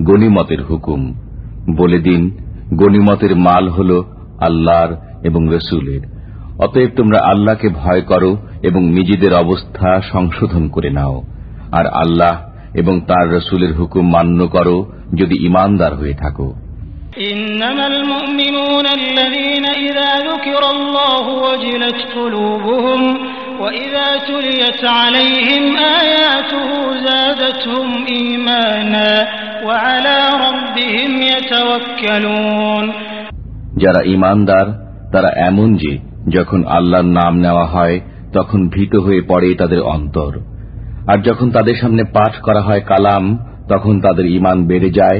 গনিমতের হুকুম। বলে দিন গনিমতের মাল হল আল্লাহর এবং রসুলের। অতএব তোমরা আল্লাহকে ভয় করো এবং নিজেদের অবস্থা সংশোধন করে নাও। আর আল্লাহ এবং তার রসুলের হুকুম মান্য করো যদি ইমানদার হয়ে থাকো। إنما المؤمنون الذين إذا ذكر الله وجلت قلوبهم وإذا تليت عليهم آياته زادتهم إيمانا وعلى ربهم يتوكلون যারা ইমানদার তারা এমন যে যখন আল্লাহর নাম নেওয়া হয় তখন ভীত হয়ে পড়ে তাদের অন্তর আর যখন তাদের সামনে পাঠ করা হয় কালাম তখন তাদের ইমান বেড়ে যায়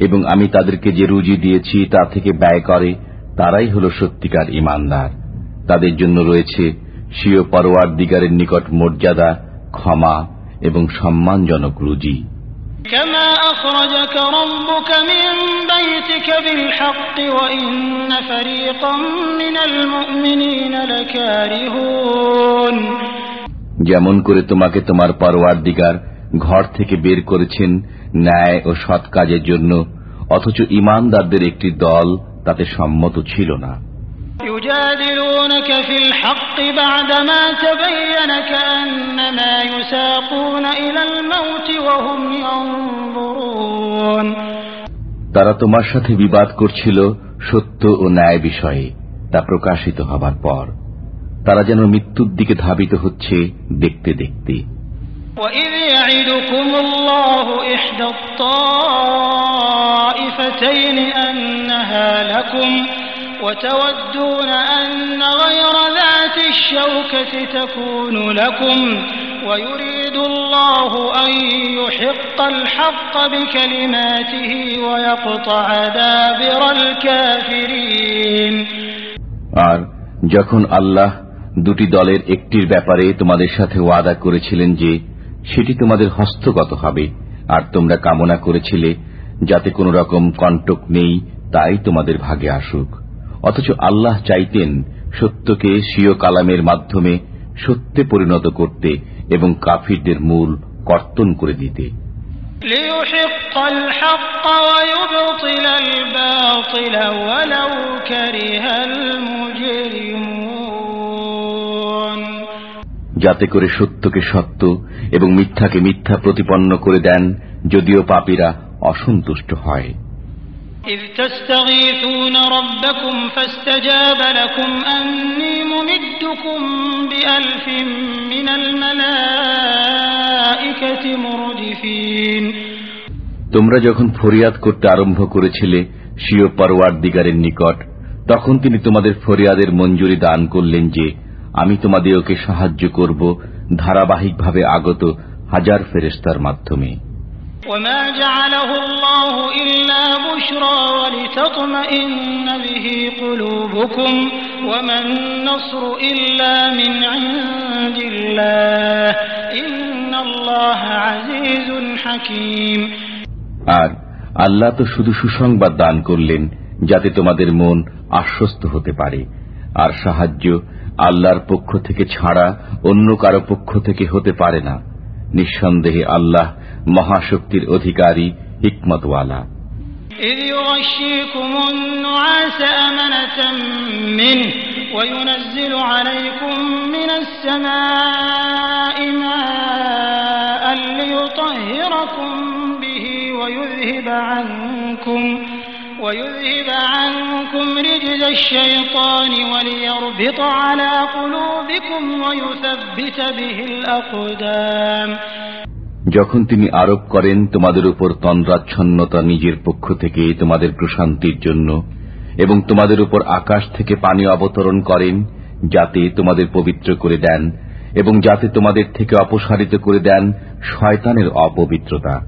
এবং আমি তাদেরকে যে রুজি দিয়েছি তা থেকে ব্যয় করে তারাই হল সত্যিকার ইমানদার। তাদের জন্য রয়েছে স্বীয় পরোয়ার দিগারের নিকট মর্যাদা ক্ষমা এবং সম্মানজনক রুজি। যেমন করে তোমাকে তোমার পরোয়ার দিগার ঘর থেকে বের করেছেন ন্যায় ও সৎ কাজের জন্য অথচ ইমানদারদের একটি দল তাতে সম্মত ছিল না। তারা তোমার সাথে বিবাদ করছিল সত্য ও ন্যায় বিষয়ে তা প্রকাশিত হবার পর। তারা যেন মৃত্যুর দিকে ধাবিত হচ্ছে দেখতে দেখতে। وإذ يعدكم الله إحدى الطائفتين أنها لكم وتودون أن غير ذات الشوكة تكون لكم ويريد الله أن يحق الحق بكلماته ويقطع دابر الكافرين আর যখন আল্লাহ দুটি দলের একটির ব্যাপারে তোমাদের সাথে ওয়াদা করেছিলেন যে সেটি তোমাদের হস্তগত হবে, আর তোমরা কামনা করেছিলে যাতে কোন রকম কণ্টক নেই, তাই তোমাদের ভাগে আসুক। অথচ আল্লাহ চাইতেন সত্যকে স্বীয় কালামের মাধ্যমে সত্যে পরিণত করতে এবং কাফিরদের মূল কর্তন করে দিতে। লিউশিকাল যাতে করে সত্যকে সত্য এবং মিথ্যাকে মিথ্যা প্রতিপন্ন করে দেন যদিও পাপীরা অসন্তুষ্ট হয় إذ تستغيثون ربكم فاستجاب لكم أني ممدكم بألف من الملائكة مردفين তোমরা যখন ফরিয়াদ করতে আরম্ভ করেছিলে স্বীয় পরওয়ার দিগারের নিকট তখন তিনি তোমাদের ফরিয়াদের মঞ্জুরি দান করলেন যে আমি তোমাদেরকে সাহায্য করব ধারাবাহিকভাবে আগত হাজার ফেরেস্তার মাধ্যমে। আর আল্লাহ তো শুধু সুসংবাদ দান করলেন যাতে তোমাদের মন আশ্বস্ত হতে পারে। আর সাহায্য আল্লাহর পক্ষ থেকে ছাড়া অন্য কারো পক্ষ থেকে হতে পারে না নিঃসন্দেহে আল্লাহ মহাশক্তির অধিকারী হিকমতওয়ালা إذ يغشيكم النعاس أمنة منه وينزل عليكم من السماء ماء ليطهركم به ويذهب عنكم যখন তিনি আরোপ করেন তোমাদের উপর তন্দ্রাচ্ছন্নতা নিজের পক্ষ থেকে তোমাদের প্রশান্তির জন্য, এবং তোমাদের উপর আকাশ থেকে পানি অবতরণ করেন, যাতে তোমাদের পবিত্র করে দেন, এবং যাতে তোমাদের থেকে অপসারিত করে দেন শয়তানের অপবিত্রতা,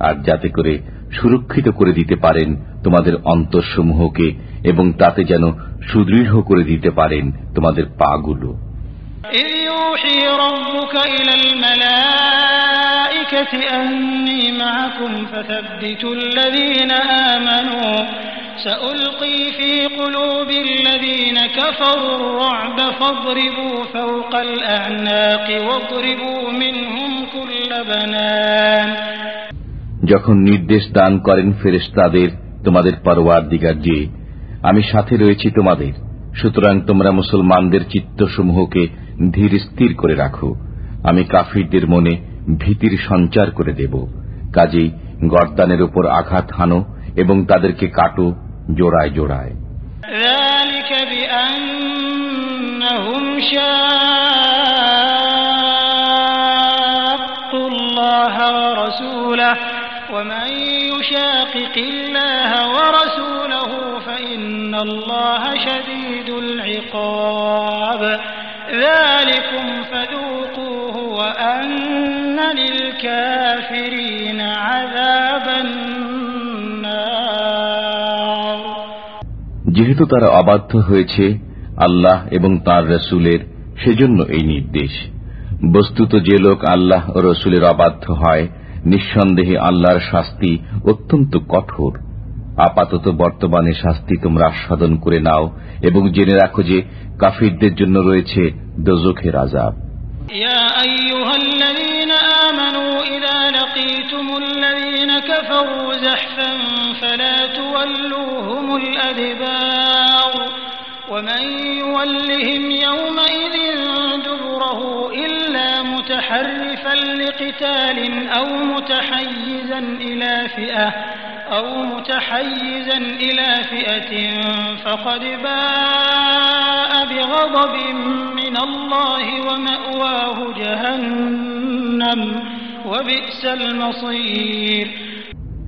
আর যাতে করে সুরক্ষিত করে দিতে পারেন তোমাদের অন্তঃসমূহকে এবং তাতে যেন সুদৃঢ় করে দিতে পারেন তোমাদের পাগুলো إذ يوحي ربك إلى الملائكة أني معكم فثبتوا الذين آمنوا سألقي في قلوب الذين كفروا الرعب فاضربوا فوق الأعناق واضربوا منهم كل بنان যখন নির্দেশ দান করেন ফেরেশতাদের তোমাদের পরওয়ার দিগার যে আমি সাথে রয়েছি তোমাদের সুতরাং তোমরা মুসলমানদের চিত্তসমূহকে ধীর স্থির করে রাখো আমি কাফিরদের মনে ভীতির সঞ্চার করে দেব কাজেই গর্দানের উপর আঘাত হানো এবং তাদেরকে কাটো জোড়ায় জোড়ায় ذلك يشاقق الله ورسوله فإن الله شديد العقاب ذلكم فذوقوه وأن للكافرين عذاب النار যেহেতু তারা অবাধ্য হয়েছে আল্লাহ এবং তার রসুলের সেজন্য এই নির্দেশ বস্তুত যে লোক আল্লাহ ও রসুলের অবাধ্য হয় নিঃসন্দেহে আল্লাহর শাস্তি অত্যন্ত কঠোর আপাতত বর্তমানে শাস্তি তোমরা আস্বাদন করে নাও এবং জেনে রাখো যে কাফিরদের জন্য রয়েছে দোজখের আজাব يا أيها الذين آمنوا إذا لقيتم الذين كفروا زحفا فلا تولوهم الأدبار ومن يولهم يومئذ دبره إلا متحرفا لقتال أو متحيزا إلى فئة أو متحيزا إلى فئة فقد باء بغضب من الله ومأواه جهنم وبئس المصير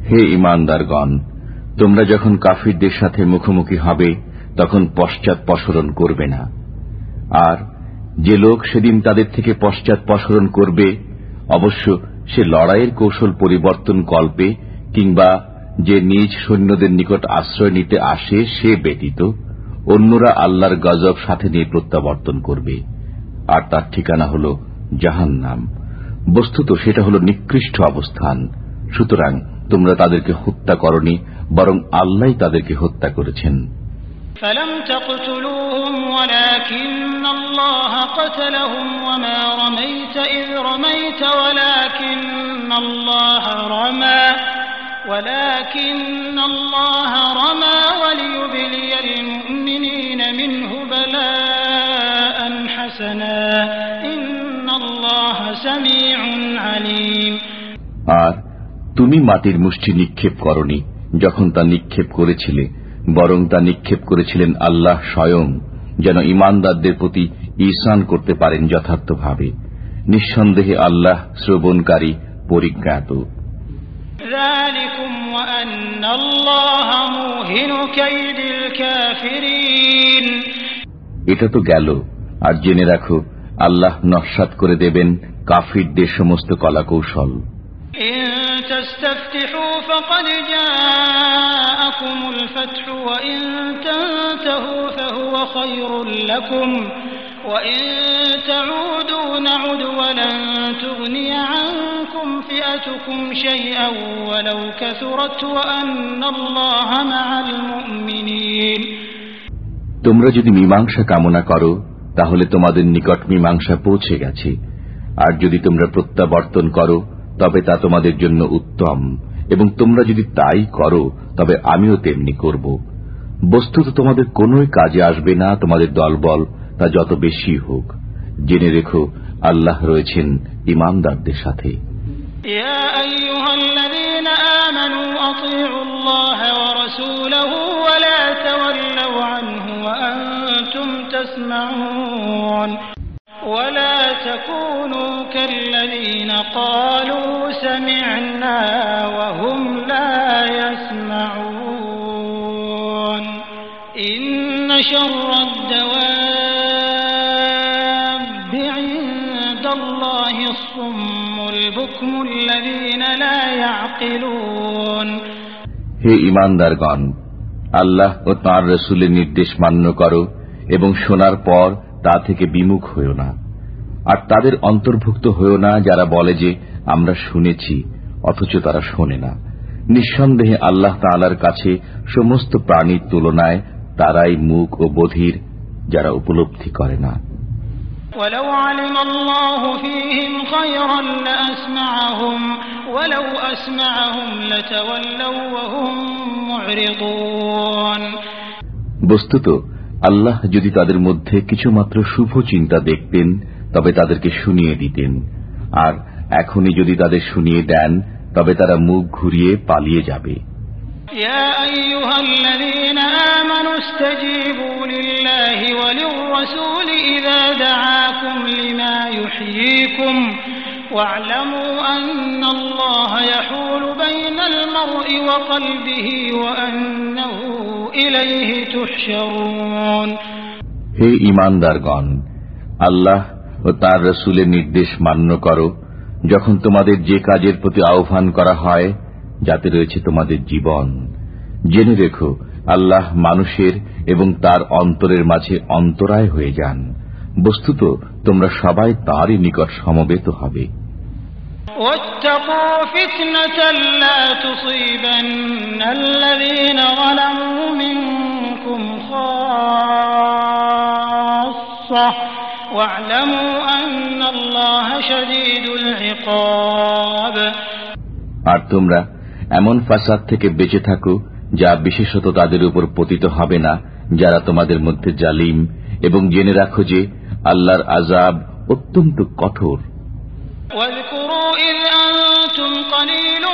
হে ইমানদারগণ তোমরা যখন কাফিরদের সাথে মুখোমুখি হবে তখন পশ্চাৎ করবে না। আর যে লোক সেদিন তাদের থেকে পশ্চাৎ করবে, অবশ্য সে লড়াইয়ের কৌশল পরিবর্তন কল্পে কিংবা যে নিজ সৈন্যদের নিকট আশ্রয় নিতে আসে, সে ব্যতীত অন্যরা আল্লাহর গজব সাথে নিয়ে প্রত্যাবর্তন করবে। আর তার ঠিকানা হল জাহান্নাম। বস্তুত সেটা হল নিকৃষ্ট অবস্থান। সুতরাং তোমরা তাদেরকে হত্যা করনি, বরং আল্লাহ তাদেরকে হত্যা করেছেন। فلم تقتلوهم ولكن الله قتلهم وما رميت إذ رميت ولكن الله رمى ولكن الله رمى وليبلي المؤمنين منه بلاء حسنا إن الله سميع عليم আর তুমি মাটির মুষ্টি নিক্ষেপ করনি যখন তা নিক্ষেপ করেছিলে বরং তা নিক্ষেপ করেছিলেন আল্লাহ স্বয়ং যেন ইমানদারদের প্রতি ইসান করতে পারেন যথার্থভাবে। নিঃসন্দেহে আল্লাহ শ্রবণকারী পরিজ্ঞাত। এটা তো গেল। আর জেনে রাখো আল্লাহ নস্বাত করে দেবেন কাফিরদের সমস্ত কলাকৌশল। কৌশল تستفتحوا فقد جاءكم الفتح وإن تنتهوا فهو خير لكم وإن تعودوا نعد ولن تغني عنكم فئتكم شيئا ولو كثرت وأن الله مع المؤمنين তোমরা যদি মীমাংসা কামনা করো তাহলে তোমাদের নিকট মীমাংসা পৌঁছে গেছে আর যদি তোমরা প্রত্যাবর্তন করো তবে তা তোমাদের জন্য উত্তম, এবং তোমরা যদি তাই করো, তবে আমিও তেমনি করব। বস্তুত তোমাদের কোনোই কাজে আসবে না তোমাদের দলবল, তা যত বেশি হোক। জেনে রেখো, আল্লাহ রয়েছেন ইমানদারদের সাথে। يا ولا تولوا عنه وأنتم تسمعون ولا تكونوا كالذين قالوا سمعنا وهم لا يسمعون إن شر الدواب عند الله الصم البكم الذين لا يعقلون হে ইমানদারগণ আল্লাহ ও তাঁর রসুলের নির্দেশ মান্য করো এবং শোনার পর তা থেকে বিমুখ হইও না আর তাদের অন্তর্ভুক্ত হইও না যারা বলে যে আমরা শুনেছি অথচ তারা শোনে না নিঃসন্দেহে আল্লাহ তাআলার কাছে সমস্ত প্রাণীর তুলনায় তারাই মুখ ও বধির যারা উপলব্ধি করে না ولو علم الله فيهم خيرا لأسمعهم ولو أسمعهم لتولوا وهم معرضون বস্তুত আল্লাহ যদি তাদের মধ্যে কিছুমাত্র শুভ চিন্তা দেখতেন তবে তাদেরকে শুনিয়ে দিতেন আর এখনই যদি তাদের শুনিয়ে দেন তবে তারা মুখ ঘুরিয়ে পালিয়ে যাবে يا أيها الذين آمنوا استجيبوا لله وللرسول إذا دعاكم لما يحييكم واعلموا أن الله يحول بين المرء وقلبه وأنه إليه تحشرون হে ইমানদারগণ আল্লাহ ও তার রসুলের নির্দেশ মান্য করো, যখন তোমাদের যে কাজের প্রতি আহ্বান করা হয়, যাতে রয়েছে তোমাদের জীবন। জেনে রেখো, আল্লাহ মানুষের এবং তার অন্তরের মাঝে অন্তরায় হয়ে যান। বস্তুত তোমরা সবাই তারই নিকট সমবেত হবে। واتقوا فتنة لا تصيبن الذين ظلموا منكم خاصة واعلموا أن الله شديد العقاب আর তোমরা এমন ফাসাদ থেকে বেঁচে থাকো যা বিশেষত তাদের উপর পতিত হবে না যারা তোমাদের মধ্যে জালিম এবং জেনে রাখো যে আল্লাহর আজাব অত্যন্ত কঠোর واذكروا إذ أنتم قليل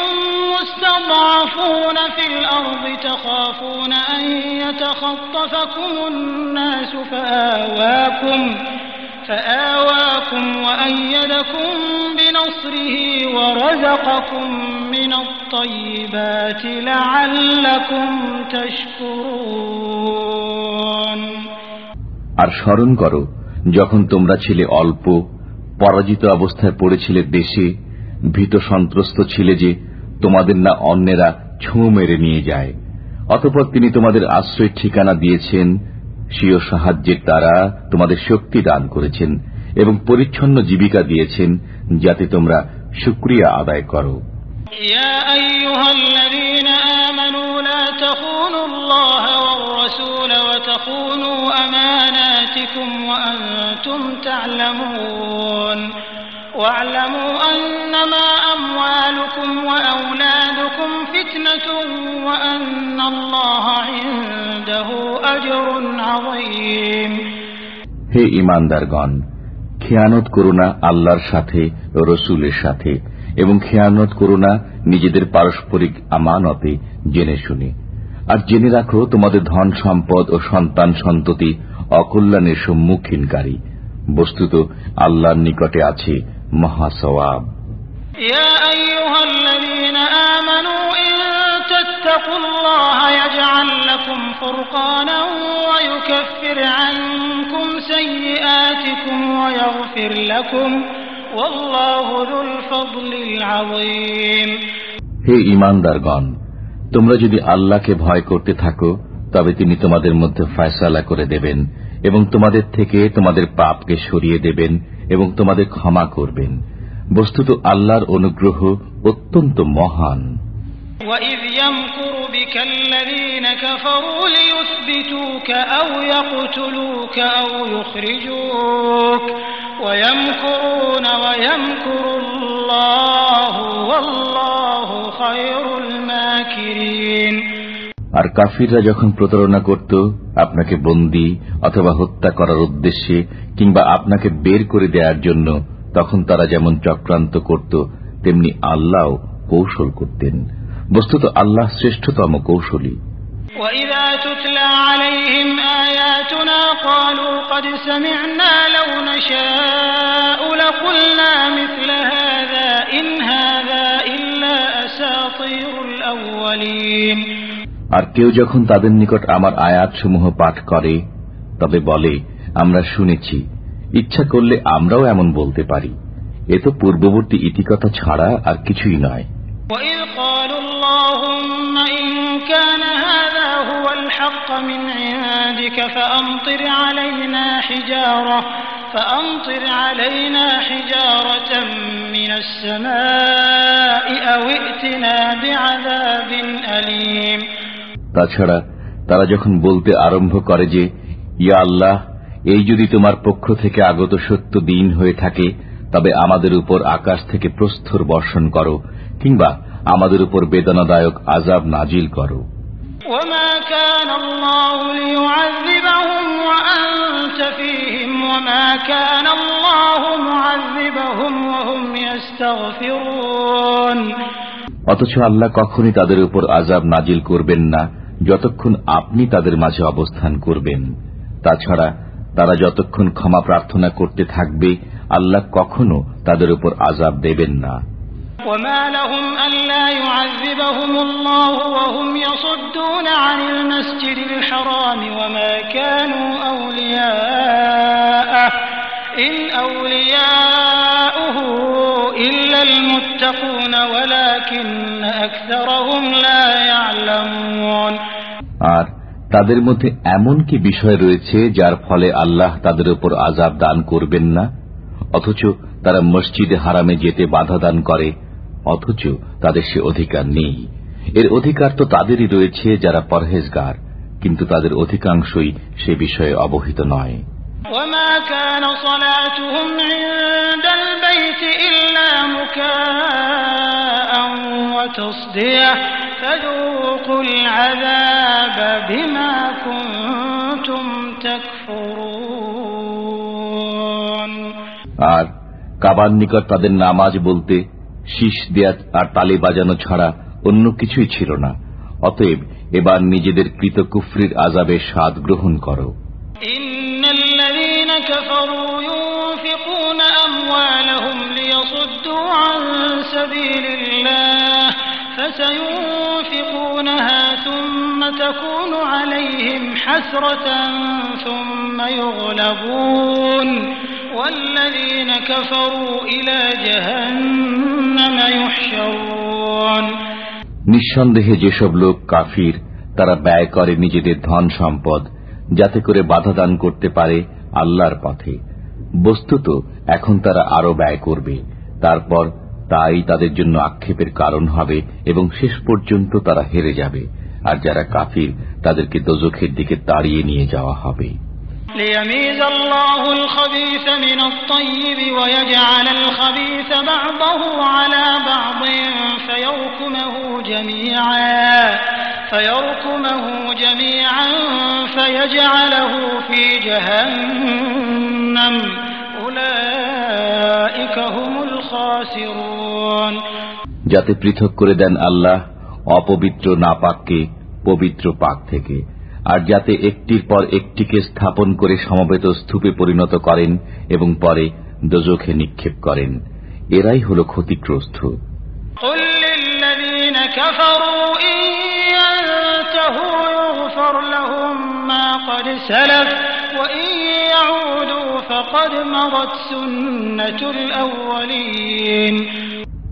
مستضعفون في الأرض تخافون أن يتخطفكم الناس فآواكم فآواكم وأيدكم بنصره ورزقكم من الطيبات لعلكم تشكرون আর স্মরণ করো যখন তোমরা ছিলে অল্প পরাজিত অবস্থায় পড়েছিলে দেশে, ভীত সন্ত্রস্ত ছিলে যে তোমাদের না অন্যেরা ছোঁ মেরে নিয়ে যায়। অতপর তিনি তোমাদের আশ্রয়ের ঠিকানা দিয়েছেন, স্বীয় সাহায্যের দ্বারা তোমাদের শক্তি দান করেছেন এবং পরিচ্ছন্ন জীবিকা দিয়েছেন, যাতে তোমরা সুক্রিয়া আদায় করো। ইয়া আইয়ুহাল্লাযীনা আমানু লা الله والرسول وتخونوا أماناتكم وأنتم تعلمون واعلموا أنما أموالكم وأولادكم فتنة وأن الله عنده أجر عظيم হে ইমানদারগণ খেয়ানত করো না আল্লাহর সাথে ও রসুলের সাথে এবং খেয়ানত করো না নিজেদের পারস্পরিক আমানতে জেনে শুনে আর জেনে রাখো তোমাদের ধন সম্পদ ও সন্তান সন্ততি অকল্যাণের সম্মুখীনকারী। বস্তুত আল্লাহর নিকটে আছে মহাসওয়াব। হে ইমানদারগণ তোমরা যদি আল্লাহকে ভয় করতে থাকো তবে তিনি তোমাদের মধ্যে ফয়সালা করে দেবেন এবং তোমাদের থেকে তোমাদের পাপকে সরিয়ে দেবেন এবং তোমাদের ক্ষমা করবেন বস্তুত আল্লাহর অনুগ্রহ অত্যন্ত মহান وإذ يمكر بك الذين كفروا ليثبتوك أو يقتلوك أو يخرجوك ويمكرون ويمكر الله والله خير الماكرين আর কাফিররা যখন প্রতারণা করত আপনাকে বন্দী অথবা হত্যা করার উদ্দেশ্যে কিংবা আপনাকে বের করে দেওয়ার জন্য তখন তারা যেমন চক্রান্ত করত তেমনি আল্লাহ কৌশল করতেন বস্তুত আল্লাহ শ্রেষ্ঠতম কৌশলী وإذا تتلى عليهم آياتنا قالوا قد سمعنا لو نشاء لقلنا مثل هذا إن هذا إلا أساطير الأولين আর কেউ যখন তাদের নিকট আমার আয়াতসমূহ পাঠ করে তবে বলে আমরা শুনেছি ইচ্ছা করলে আমরাও এমন বলতে পারি এ তো পূর্ববর্তী ইতিকথা ছাড়া আর কিছুই নয় وإذ قالوا اللهم إن كان هذا هو الحق من عندك فأمطر علينا حجارة فأمطر علينا حجارة من السماء أو ائتنا بعذاب أليم তাছাড়া তারা যখন বলতে আরম্ভ করে যে ইয়া আল্লাহ এই যদি তোমার পক্ষ থেকে আগত সত্য দিন হয়ে থাকে তবে আমাদের উপর আকাশ থেকে প্রস্থর বর্ষণ করো কিংবা আমাদের উপর বেদনাদায়ক আজাব নাজিল করো وما كان الله ليعذبهم وأنت فيهم وما كان الله معذبهم وهم يستغفرون অথচ আল্লাহ কখনই তাদের উপর আজাব নাজিল করবেন না যতক্ষণ আপনি তাদের মাঝে অবস্থান করবেন তাছাড়া তারা যতক্ষণ ক্ষমা প্রার্থনা করতে থাকবে আল্লাহ কখনো তাদের উপর আজাব দেবেন না وما لهم ألا يعذبهم الله وهم يصدون عن المسجد الحرام وما كانوا أولياءه إن أولياؤه إلا المتقون ولكن أكثرهم لا يعلمون আর তাদের মধ্যে এমন কি বিষয় রয়েছে যার ফলে আল্লাহ তাদের উপর আজাব দান করবেন না অথচ তারা মসজিদে হারামে যেতে বাধা দান করে অথচ তাদের সে অধিকার নেই। এর অধিকার তো তাদেরই রয়েছে যারা পরহেজগার কিন্তু তাদের অধিকাংশই সে বিষয়ে অবহিত নয়। আর কাবার নিকট তাদের নামাজ বলতে শীষ দেয়া আর তালে বাজানো ছাড়া অন্য কিছুই ছিল না। অতএব এবার নিজেদের কৃত কুফরির আজাবে স্বাদ গ্রহণ করো। ثم تكون عليهم حسرة ثم يغلبون والذين كفروا إلى جهنم يحشرون নিঃসন্দেহে যেসব লোক কাফির তারা ব্যয় করে নিজেদের ধন সম্পদ যাতে করে বাধা দান করতে পারে আল্লাহর পথে বস্তুত এখন তারা আরো ব্যয় করবে তারপর তাই তাদের জন্য আক্ষেপের কারণ হবে এবং শেষ পর্যন্ত তারা হেরে যাবে আর যারা কাফির তাদেরকে দোজখের দিকে তাড়িয়ে নিয়ে যাওয়া হবে ليميز الله الخبيث من الطيب ويجعل الخبيث بعضه على بعض فيركمه جميعا فيركمه جميعا فيجعله في جهنم أولئك هم الخاسرون যাতে পৃথক করে দেন আল্লাহ অপবিত্র নাপাককে পবিত্র পাক থেকে আর যাতে একটির পর একটিকে স্থাপন করে সমবেত স্তূপে পরিণত করেন এবং পরে দোজখে নিক্ষেপ করেন। এরাই হল ক্ষতিগ্রস্ত।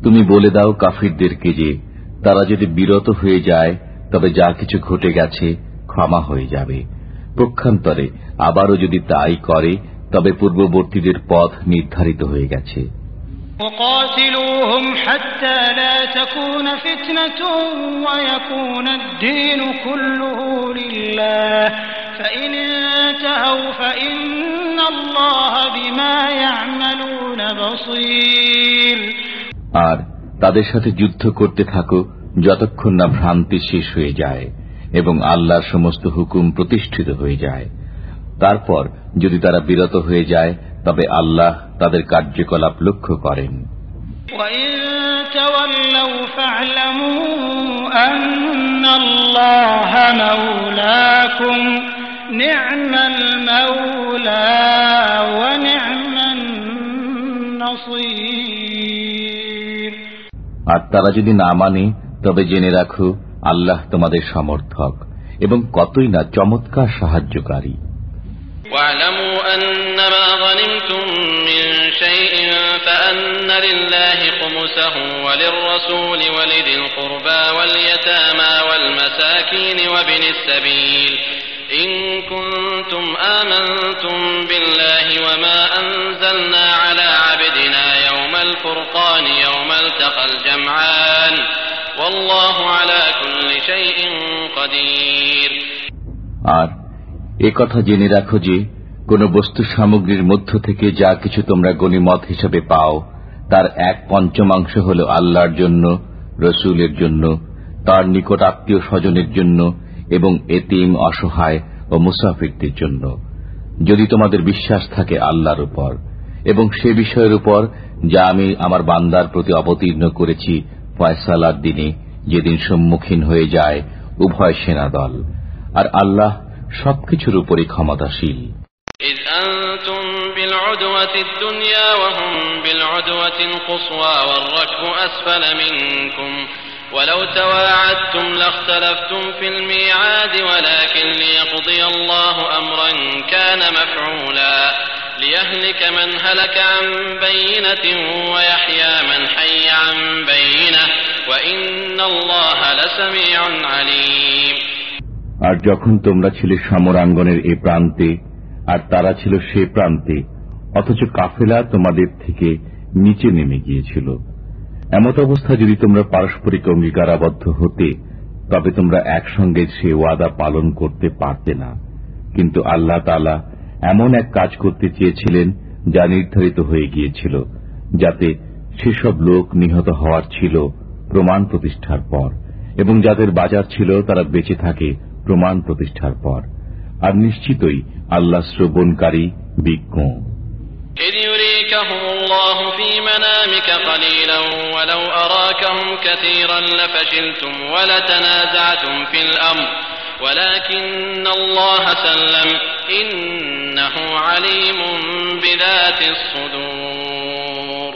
তুমি বলে দাও কাফিরদেরকে যে তারা যদি বিরত হয়ে যায় তবে যা কিছু ঘটে গেছে ক্ষমা হয়ে যাবে। পক্ষান্তরে আবারও যদি তাই করে তবে পূর্ববর্তীদের পথ নির্ধারিত হয়ে গেছে। আর তাদের সাথে যুদ্ধ করতে থাকো যতক্ষণ না ভ্রান্তি শেষ হয়ে যায়। এবং আল্লাহর সমস্ত হুকুম প্রতিষ্ঠিত হয়ে যায়। তারপর যদি তারা বিরত হয়ে যায় তবে আল্লাহ তাদের কার্যকলাপ লক্ষ্য করেন। আর তারা যদি না মানে তবে জেনে রাখো আল্লাহ তোমাদের সমর্থক এবং কতই না চমৎকার সাহায্যকারী واعلموا أنما غنمتم من شيء فأن لله خمسه وللرسول ولذي القربى واليتامى والمساكين وابن السبيل إن كنتم آمنتم بالله وما أنزلنا على عبدنا يوم الفرقان يوم التقى الجمعان আর এ কথা জেনে রাখো যে, কোন বস্তু সামগ্রীর মধ্য থেকে যা কিছু তোমরা গণিমত হিসেবে পাও, তার এক পঞ্চমাংশ হল আল্লাহর জন্য, রসুলের জন্য, তার নিকট আত্মীয় স্বজনের জন্য এবং এতিম, অসহায় ও মুসাফিরদের জন্য। যদি তোমাদের বিশ্বাস থাকে আল্লাহর উপর, এবং সে বিষয়ের উপর যা আমি আমার বান্দার প্রতি অবতীর্ণ করেছি ফয়সালার দিনে যেদিন সম্মুখীন হয়ে যায় উভয় সেনাদল আর আল্লাহ সবকিছুর উপরই ক্ষমতাশীল إذ أنتم بالعدوة الدنيا وهم بالعدوة القصوى والركب أسفل منكم ولو تواعدتم لاختلفتم في الميعاد ولكن ليقضي الله أمرا كان مفعولا ليهلك من هلك عن بينة ويحيى من حي عن بينة وإن الله لسميع عليم আর যখন তোমরা ছিলে সমরাঙ্গনের এ প্রান্তে আর তারা ছিল সে প্রান্তে অথচ কাফেলা তোমাদের থেকে নিচে নেমে গিয়েছিল এমত অবস্থা যদি তোমরা পারস্পরিক অঙ্গীকারাবদ্ধ হতে তবে তোমরা একসঙ্গে সে ওয়াদা পালন করতে পারতে না কিন্তু আল্লাহ তালা এমন এক কাজ করতে চেয়েছিলেন যা নির্ধারিত হয়ে গিয়েছিল যাতে সেসব লোক নিহত হওয়ার ছিল প্রমাণ প্রতিষ্ঠার পর এবং যাদের বাজার ছিল তারা বেঁচে থাকে প্রমাণ প্রতিষ্ঠার পর আর নিশ্চিতই আল্লাহ শ্রবণকারী বিজ্ঞ إذ يريكهم الله في منامك قليلا ولو أراكهم كثيرا لفشلتم ولتنازعتم في الأمر ولكن الله سلم إنه عليم بذات الصدور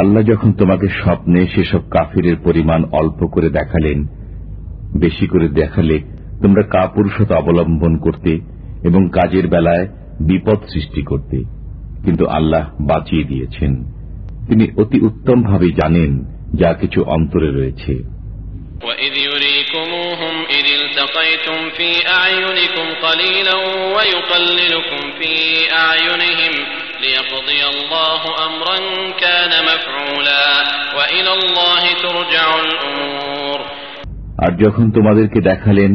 আল্লাহ যখন তোমাকে স্বপ্নে সেসব কাফিরের পরিমাণ অল্প করে দেখালেন বেশি করে দেখালে তোমরা কাপুরুষতা অবলম্বন করতে এবং কাজের বেলায় বিপদ সৃষ্টি করতে কিন্তু আল্লাহ বাঁচিয়ে দিয়েছেন তিনি অতি উত্তমভাবে জানেন যা কিছু অন্তরে রয়েছে وإذ يريكموهم إذ التقيتم في أعينكم قليلا ويقللكم في أعينهم ليقضي الله أمرا كان مفعولا وإلى الله ترجع الأمور আর যখন তোমাদেরকে দেখালেন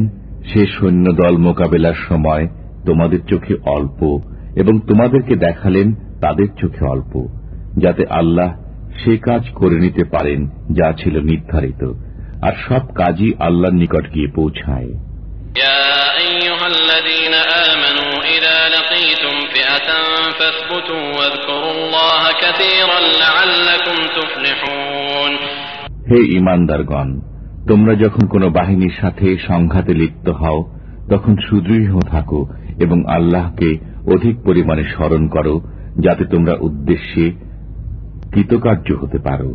সে সৈন্যদল মোকাবেলার সময় তোমাদের চোখে অল্প এবং তোমাদেরকে দেখালেন তাদের চোখে অল্প যাতে আল্লাহ সে কাজ করে নিতে পারেন যা ছিল নির্ধারিত আর সব কাজই আল্লাহর নিকট গিয়ে পৌঁছায় يا أيها الذين آمنوا إذا لقيتم فئة فاثبتوا واذكروا الله كثيرا لعلكم تفلحون হে ইমানদারগণ তোমরা যখন কোনো বাহিনীর সাথে সংঘাতে লিপ্ত হও তখন সুদৃঢ় থাকো এবং আল্লাহকে অধিক পরিমাণে স্মরণ করো যাতে তোমরা উদ্দেশ্যে কৃতকার্য হতে পারো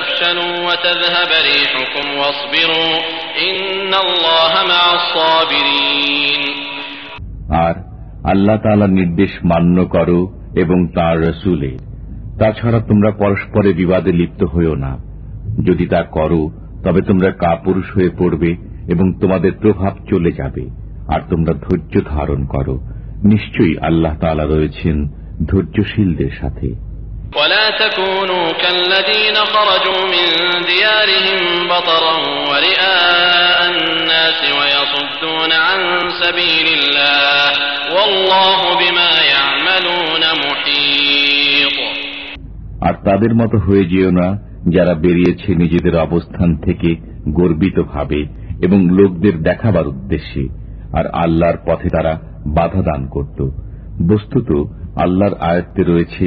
تنازعوا فتفشلوا وتذهب ريحكم واصبروا إن الله مع الصابرين আর আল্লাহ তাআলার নির্দেশ মান্য করো এবং তাঁর রসুলের তাছাড়া তোমরা পরস্পরে বিবাদে লিপ্ত হইও না যদি তা করো তবে তোমরা কাপুরুষ হয়ে পড়বে এবং তোমাদের প্রভাব চলে যাবে আর তোমরা ধৈর্য ধারণ করো নিশ্চয়ই আল্লাহ তাআলা রয়েছেন ধৈর্যশীলদের সাথে ولا تكونوا كالذين خرجوا من ديارهم بطرا ورئاء الناس ويصدون عن سبيل الله والله بما يعملون محيط আর তাদের মতো হয়ে যেও না যারা বেরিয়েছে নিজেদের অবস্থান থেকে গর্বিত ভাবে এবং লোকদের দেখাবার উদ্দেশ্যে আর আল্লাহর পথে তারা বাধা দান করত বস্তুত আল্লাহর আয়ত্তে রয়েছে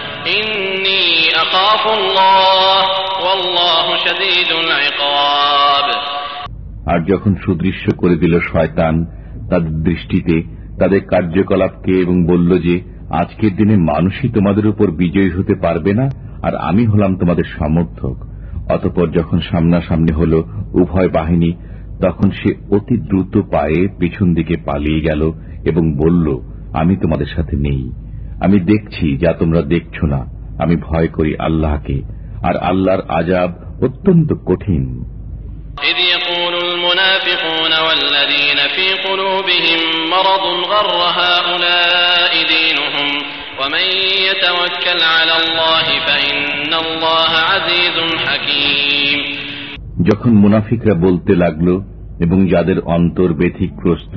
আর যখন সুদৃশ্য করে দিল শয়তান তাদের দৃষ্টিতে তাদের কার্যকলাপকে এবং বলল যে, আজকের দিনে মানুষই তোমাদের উপর বিজয়ী হতে পারবে না, আর আমি হলাম তোমাদের সমর্থক। অতপর যখন সামনাসামনি হল উভয় বাহিনী, তখন সে অতি দ্রুত পায়ে পিছন দিকে পালিয়ে গেল এবং বলল, আমি তোমাদের সাথে নেই। আমি দেখছি যা তোমরা দেখছ না। আমি ভয় করি আল্লাহকে আর আল্লাহর আজাব অত্যন্ত কঠিন إذ يقول المنافقون والذين في قلوبهم مرض غر هؤلاء دينهم ومن يتوكل على الله فإن الله عزيز حكيم যখন মুনাফিকরা বলতে লাগল এবং যাদের অন্তর ব্যথিগ্রস্ত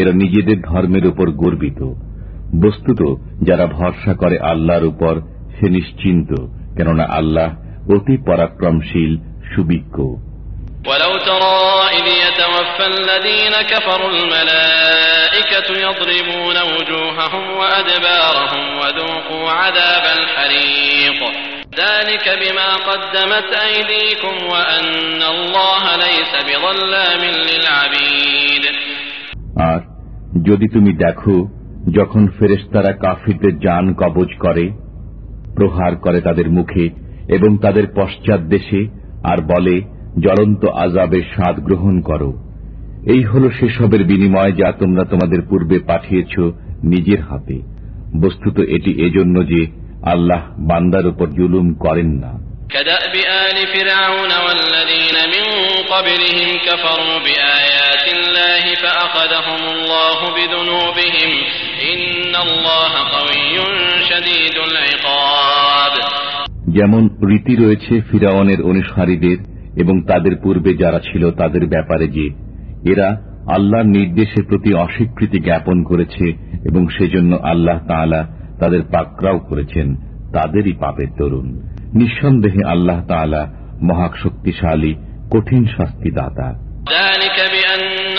এরা নিজেদের ধর্মের উপর গর্বিত বস্তুত যারা ভরসা করে আল্লাহর উপর সে নিশ্চিন্ত কেননা আল্লাহ অতি পরাক্রমশীল সুবিজ্ঞ ولو ترى إذ يتوفى الذين كفروا الملائكة يضربون وجوههم وأدبارهم وذوقوا عذاب الحريق ذلك بما قدمت أيديكم وأن الله ليس بظلام للعبيد আর যদি তুমি দেখো যখন ফেরেশতারা কাফিরদের যান কবজ করে প্রহার করে তাদের মুখে এবং তাদের পশ্চাৎ দেশে আর বলে জ্বলন্ত আজাবের স্বাদ গ্রহণ করো এই হল সেসবের বিনিময় যা তোমরা তোমাদের পূর্বে পাঠিয়েছ নিজের হাতে বস্তুত এটি এজন্য যে আল্লাহ বান্দার উপর জুলুম করেন না كدأب آل فرعون والذين من قبلهم كفروا بآيات الله فأخذهم الله بذنوبهم إن الله قوي شديد العقاب যেমন রীতি রয়েছে ফিরাওয়ানের অনুসারীদের এবং তাদের পূর্বে যারা ছিল তাদের ব্যাপারে যে এরা আল্লাহর নির্দেশের প্রতি অস্বীকৃতি জ্ঞাপন করেছে এবং সেজন্য আল্লাহ তাআলা তাদের পাকরাও করেছেন তাদেরই পাপের তরুণ নিঃসন্দেহে আল্লাহ তাআলা মহাশক্তিশালী কঠিন শাস্তিদাতা ذلك بأن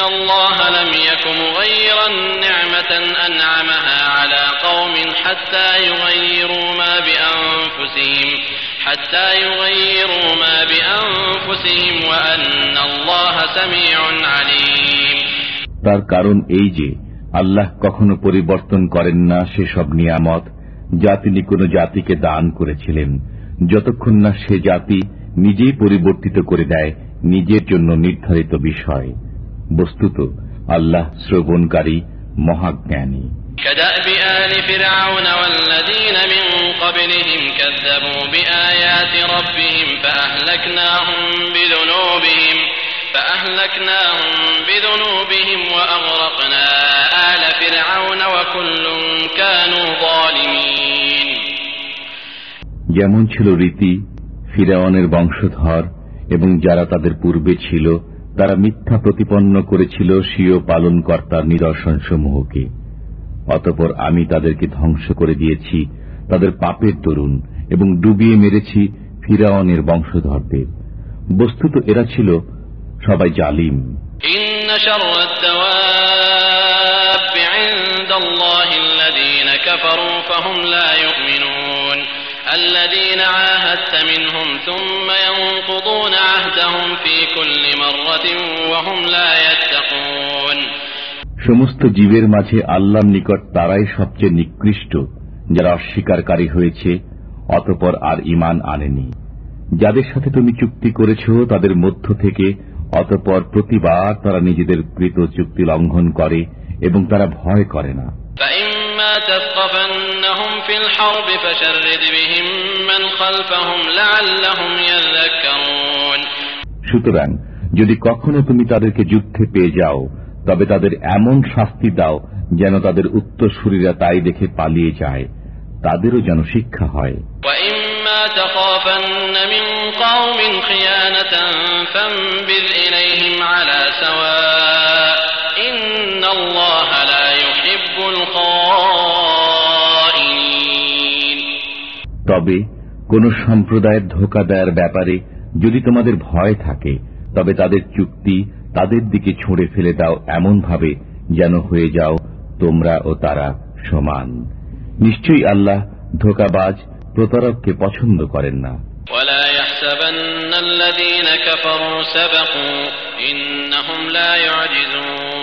الله لم يك مغيرا نعمة أنعمها على قوم حتى يغيروا ما بأنفسهم حتى يغيروا ما بأنفسهم وأن الله سميع عليم তার কারণ এই যে আল্লাহ কখনো পরিবর্তন করেন না সেসব নিয়ামত যা তিনি কোন জাতিকে দান করেছিলেন যতক্ষণ না সে জাতি নিজেই পরিবর্তিত করে দেয় নিজের জন্য নির্ধারিত বিষয় বস্তুত আল্লাহ শ্রবণকারী মহাজ্ঞানী كدأب آل فرعون والذين من قبلهم كذبوا بآيات ربهم فأهلكناهم بذنوبهم فأهلكناهم بذنوبهم وأغرقنا آل فرعون وكل كانوا ظالمين যেমন ছিল রীতি ফিরাওয়ানের বংশধর এবং যারা তাদের পূর্বে ছিল তারা মিথ্যা প্রতিপন্ন করেছিল স্বীয় পালনকর্তার নিদর্শনসমূহকে অতপর আমি তাদেরকে ধ্বংস করে দিয়েছি তাদের পাপের দরুন এবং ডুবিয়ে মেরেছি ফিরাওয়ানের বংশধরদের বস্তুত এরা ছিল সবাই জালিম إن شر الدواب عند الله الذين كفروا فهم لا يؤمنون الذين عاهدت منهم ثم ينقضون عهدهم في كل مرة وهم لا يتقون সমস্ত জীবের মাঝে আল্লাহর নিকট তারাই সবচেয়ে নিকৃষ্ট যারা অস্বীকারী হয়েছে অতপর আর ইমান আনেনি যাদের সাথে তুমি চুক্তি করেছ তাদের মধ্য থেকে অতপর প্রতিবার তারা নিজেদের কৃত চুক্তি লঙ্ঘন করে এবং তারা ভয় করে না فإما تثقفنهم في الحرب فشرد بهم من خلفهم لعلهم يذكرون সুতরাং যদি কখনো তুমি তাদেরকে যুদ্ধে পেয়ে যাও তবে তাদের এমন শাস্তি দাও যেন তাদের উত্তরসূরীরা তাই দেখে পালিয়ে যায় তাদেরও যেন শিক্ষা হয় وإما تخافن تخافن من قوم خيانة فانبذ إليهم على سواء إن الله لا يحب الخائنين তবে কোন সম্প্রদায়ের ধোকা দেওয়ার ব্যাপারে যদি তোমাদের ভয় থাকে তবে তাদের চুক্তি তাদের দিকে ছুঁড়ে ফেলে দাও এমনভাবে যেন হয়ে যাও তোমরা ও তারা সমান নিশ্চয়ই আল্লাহ ধোকাবাজ প্রতারককে পছন্দ করেন না ولا يحسبن الذين كفروا سبقوا إنهم لا يعجزون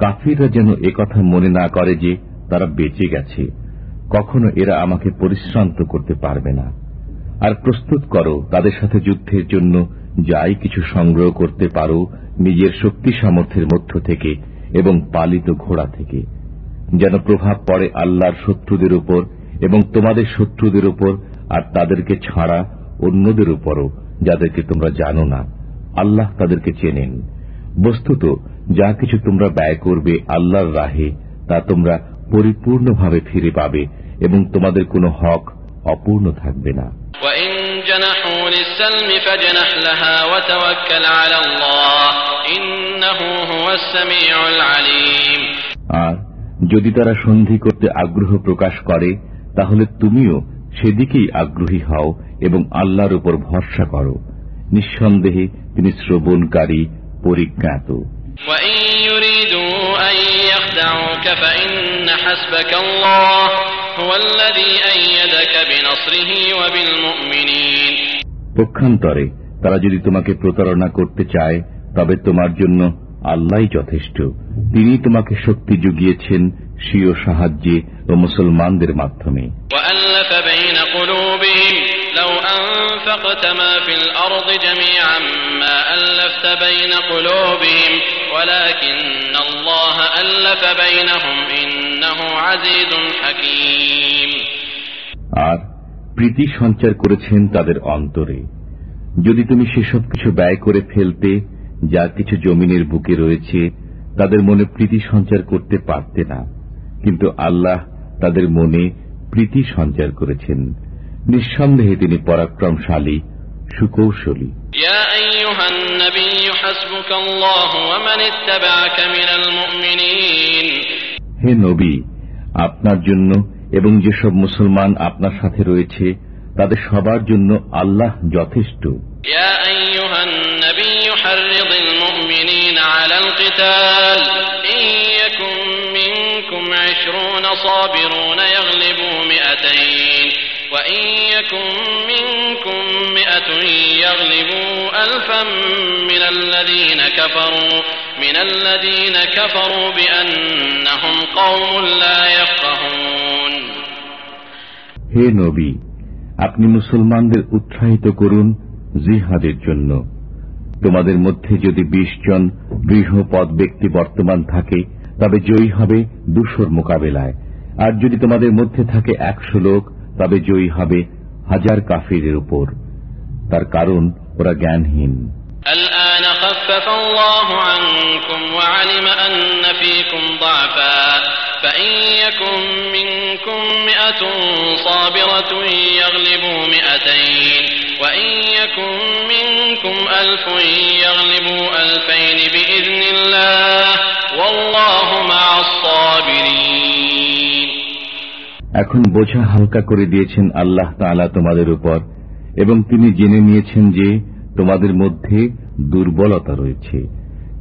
কাফিররা যেন একথা মনে না করে যে তারা বেঁচে গেছে। কখনো এরা আমাকে পরিশ্রান্ত করতে পারবে না। আর প্রস্তুত করো, তাদের সাথে যুদ্ধের জন্য যাই কিছু সংগ্রহ করতে পারো নিজের শক্তি সামর্থ্যের মধ্য থেকে এবং পালিত ঘোড়া থেকে। যেন প্রভাব পড়ে আল্লাহর শত্রুদের উপর এবং তোমাদের শত্রুদের উপর আর তাদেরকে ছাড়া অন্যদের উপরও, যাদেরকে তোমরা জানো না। আল্লাহ তাদেরকে চেনেন। বস্তুত যা কিছু তোমরা ব্যয় করবে আল্লাহর রাহে তা তোমরা পরিপূর্ণভাবে ফিরে পাবে এবং তোমাদের কোন হক অপূর্ণ থাকবে না। আর যদি তারা সন্ধি করতে আগ্রহ প্রকাশ করে তাহলে তুমিও সেদিকেই আগ্রহী হও এবং আল্লাহর উপর ভরসা করো। নিঃসন্দেহে তিনি শ্রবণকারী পরিজ্ঞাত। পক্ষান্তরে তারা যদি তোমাকে প্রতারণা করতে চায় তবে তোমার জন্য আল্লাহ যথেষ্ট। তিনি তোমাকে শক্তি জুগিয়েছেন স্বীয় সাহায্যে ও মুসলমানদের মাধ্যমে। ما في الأرض جميعا ما ألفت بين قلوبهم আর প্রীতি সঞ্চার করেছেন তাদের অন্তরে। যদি তুমি সেসব কিছু ব্যয় করে ফেলতে, যা কিছু জমিনের বুকে রয়েছে, তাদের মনে প্রীতি সঞ্চার করতে পারতে না। কিন্তু আল্লাহ তাদের মনে প্রীতি সঞ্চার করেছেন। নিঃসন্দেহে তিনি পরাক্রমশালী, সুকৌশলী। يا أيها النبي حسبك الله ومن اتبعك من المؤمنين হে নবী আপনার জন্য এবং যেসব মুসলমান আপনার সাথে রয়েছে তাদের সবার জন্য আল্লাহ যথেষ্ট يا أيها النبي حرض المؤمنين على القتال إن يكن منكم عشرون صابرون يغلبوا مئتين وإن يكن منكم مئة يغلبوا ألفا من الذين كفروا من الذين كفروا بأنهم قوم لا يفقهون হে নবী আপনি মুসলমানদের উৎসাহিত করুন জিহাদের জন্য তোমাদের মধ্যে যদি বিশ জন গৃহপদ ব্যক্তি বর্তমান থাকে তবে জয়ী হবে দুশোর মোকাবেলায় আর যদি তোমাদের মধ্যে থাকে একশো লোক তবে জয়ী হবে হাজার কাফিরের উপর তার কারণ ওরা জ্ঞানহীন الآن خفف الله عنكم وعلم أن فيكم ضعفا فإن يكن منكم مئة صابرة يغلبوا مئتين وإن يكن منكم ألف يغلبوا ألفين بإذن الله والله مع الصابرين এখন বোঝা হালকা করে দিয়েছেন আল্লাহ তালা তোমাদের উপর, এবং তিনি জেনে নিয়েছেন যে তোমাদের মধ্যে দুর্বলতা রয়েছে।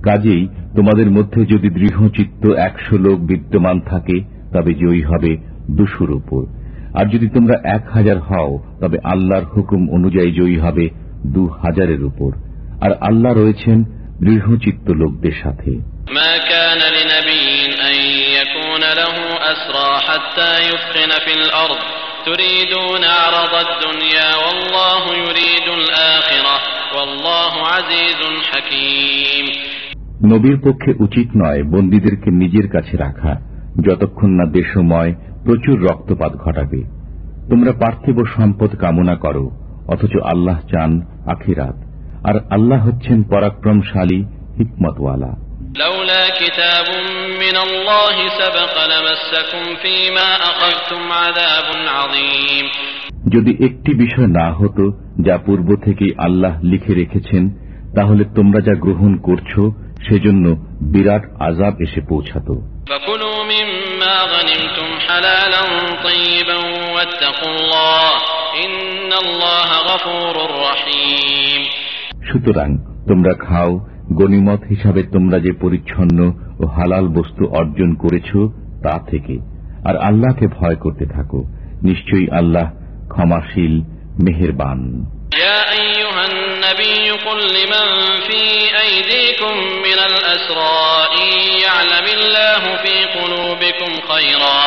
কাজেই তোমাদের মধ্যে যদি দৃঢ়চিত্ত একশো লোক বিদ্যমান থাকে, তবে জয়ী হবে দুশোর উপর। আর যদি তোমরা এক হাজার হও, তবে আল্লাহর হুকুম অনুযায়ী জয়ী হবে দু হাজারের উপর। আর আল্লাহ রয়েছেন দৃঢ়চিত্ত লোকদের সাথে। মা কানা লিনাবী حتى يثخن في الأرض تريدون عرض الدنيا والله يريد الآخرة والله عزيز حكيم নবীর পক্ষে উচিত নয় বন্দীদেরকে নিজের কাছে রাখা যতক্ষণ না দেশময় প্রচুর রক্তপাত ঘটাবে তোমরা পার্থিব সম্পদ কামনা করো অথচ আল্লাহ চান আখিরাত আর আল্লাহ হচ্ছেন পরাক্রমশালী হিকমতওয়ালা لولا كتاب من الله سبق لمسكم فيما أخذتم عذاب عظيم যদি একটি বিষয় না হতো যা পূর্ব থেকেই আল্লাহ লিখে রেখেছেন তাহলে তোমরা যা গ্রহণ করছো সেজন্য বিরাট আজাব এসে পৌঁছাত فكلوا مما غنمتم حلالا طيبا واتقوا الله إن الله غفور رحيم সুতরাং তোমরা খাও গনিমত হিসাবে তোমরা যে পরিচ্ছন্ন ও হালাল বস্তু অর্জন করেছ তা থেকে আর আল্লাহকে ভয় করতে থাকো নিশ্চয়ই আল্লাহ ক্ষমাশীল মেহেরবান يا أيها النبي قل لمن في أيديكم من الأسرى إن يعلم الله في قلوبكم خيرا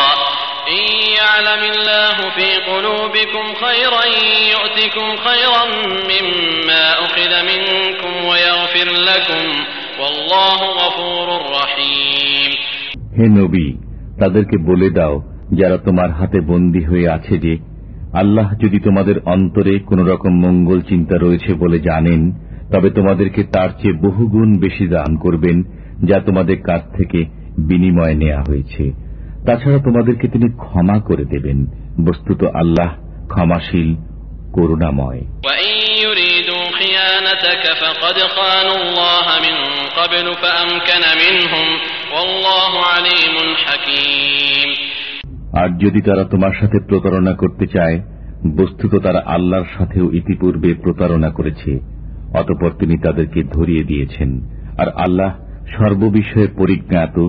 إن يعلم الله في قلوبكم خيرا يؤتكم خيرا مما أخذ منكم ويغفر لكم والله غفور رحيم হে নবী তাদেরকে বলে দাও যারা তোমার হাতে বন্দী হয়ে আছে যে আল্লাহ যদি তোমাদের অন্তরে কোন রকম মঙ্গল চিন্তা রয়েছে বলে জানেন তবে তোমাদেরকে তার চেয়ে বহুগুণ বেশি দান করবেন যা তোমাদের কাছ থেকে বিনিময় নেওয়া হয়েছে তাছাড়া তোমাদেরকে তিনি ক্ষমা করে দেবেন। বস্তুত আল্লাহ ক্ষমাশীল আর যদি তারা তোমার সাথে প্রতারণা করতে চায় বস্তুত তারা আল্লাহর সাথেও ইতিপূর্বে প্রতারণা করেছে অতপর তিনি তাদেরকে ধরিয়ে দিয়েছেন। আর আল্লাহ সর্ববিষয়ে পরিজ্ঞাত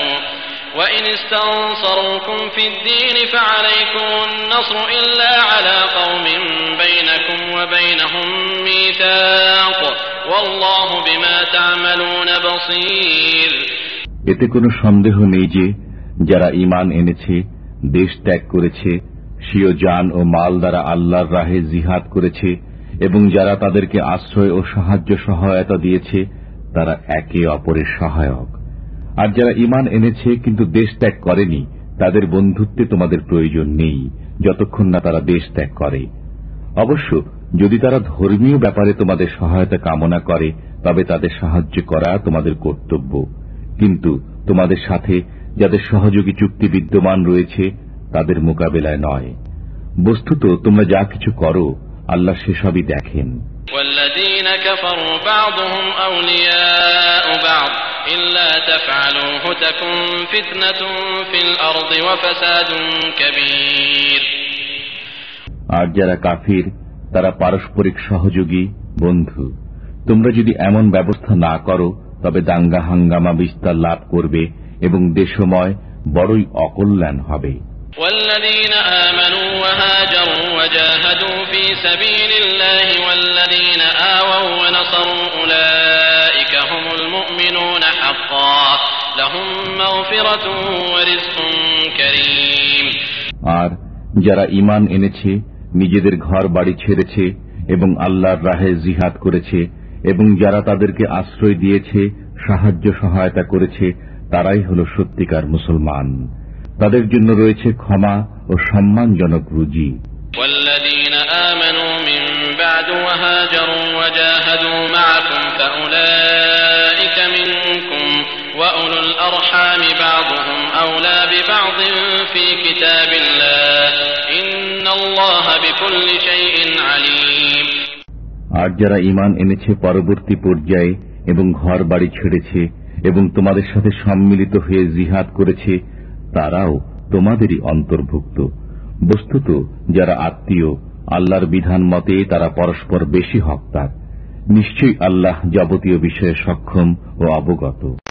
وإن استنصروكم في الدين فعليكم النصر إلا على قوم بينكم وبينهم ميثاق والله بما تعملون بصير এতে কোনো সন্দেহ নেই যে যারা ইমান এনেছে দেশ ত্যাগ করেছে স্বীয় যান ও মাল দ্বারা আল্লাহর রাহে জিহাদ করেছে এবং যারা তাদেরকে আশ্রয় ও সাহায্য সহায়তা দিয়েছে তারা একে অপরের সহায়ক আর যারা ইমান এনেছে কিন্তু দেশ ত্যাগ করেনি, তাদের বন্ধুত্বে তোমাদের প্রয়োজন নেই, যতক্ষণ না তারা দেশ ত্যাগ করে। অবশ্য যদি তারা ধর্মীয় ব্যাপারে তোমাদের সহায়তা কামনা করে, তবে তাদের সাহায্য করা তোমাদের কর্তব্য। কিন্তু তোমাদের সাথে যাদের সহযোগী চুক্তি বিদ্যমান রয়েছে, তাদের মোকাবেলায় নয়। বস্তুত তোমরা যা কিছু করো, আল্লাহ সেসবই দেখেন। والذين كفروا بعضهم أولياء بعض إلا تفعلوه تكن فتنة في الأرض وفساد كبير আর যারা কাফির তারা পারস্পরিক সহযোগী বন্ধু তোমরা যদি এমন ব্যবস্থা না করো তবে দাঙ্গা হাঙ্গামা বিস্তার লাভ করবে এবং দেশময় বড়ই অকল্যাণ হবে والذين آمنوا وهاجروا وجاهدوا في سبيل الله والذين آووا ونصروا أولئك هم المؤمنون حقا لهم مغفرة ورزق كريم আর যারা ইমান এনেছে নিজেদের ঘর বাড়ি ছেড়েছে এবং আল্লাহর রাহে জিহাদ করেছে এবং যারা তাদেরকে আশ্রয় দিয়েছে সাহায্য সহায়তা করেছে তারাই হল সত্যিকার মুসলমান তাদের জন্য রয়েছে ক্ষমা ও সম্মানজনক রুজি। আর যারা ইমান এনেছে পরবর্তী পর্যায়ে এবং ঘর বাড়ি ছেড়েছে এবং তোমাদের সাথে সম্মিলিত হয়ে জিহাদ করেছে তারাও তোমাদেরই অন্তর্ভুক্ত। বস্তুত যারা আত্মীয়, আল্লাহর বিধান মতে তারা পরস্পর বেশি হকদার। নিশ্চয়ই আল্লাহ যাবতীয় বিষয়ে সক্ষম ও অবগত।